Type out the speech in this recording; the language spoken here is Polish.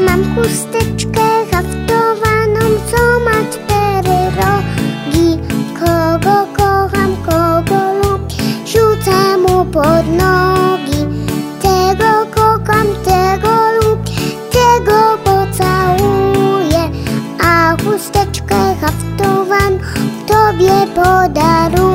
Mam chusteczkę haftowaną, co ma cztery rogi. Kogo kocham, kogo lubię, rzucę mu pod nogi. Tego kocham, tego lubię, tego pocałuję. A chusteczkę haftowaną tobie podaruję.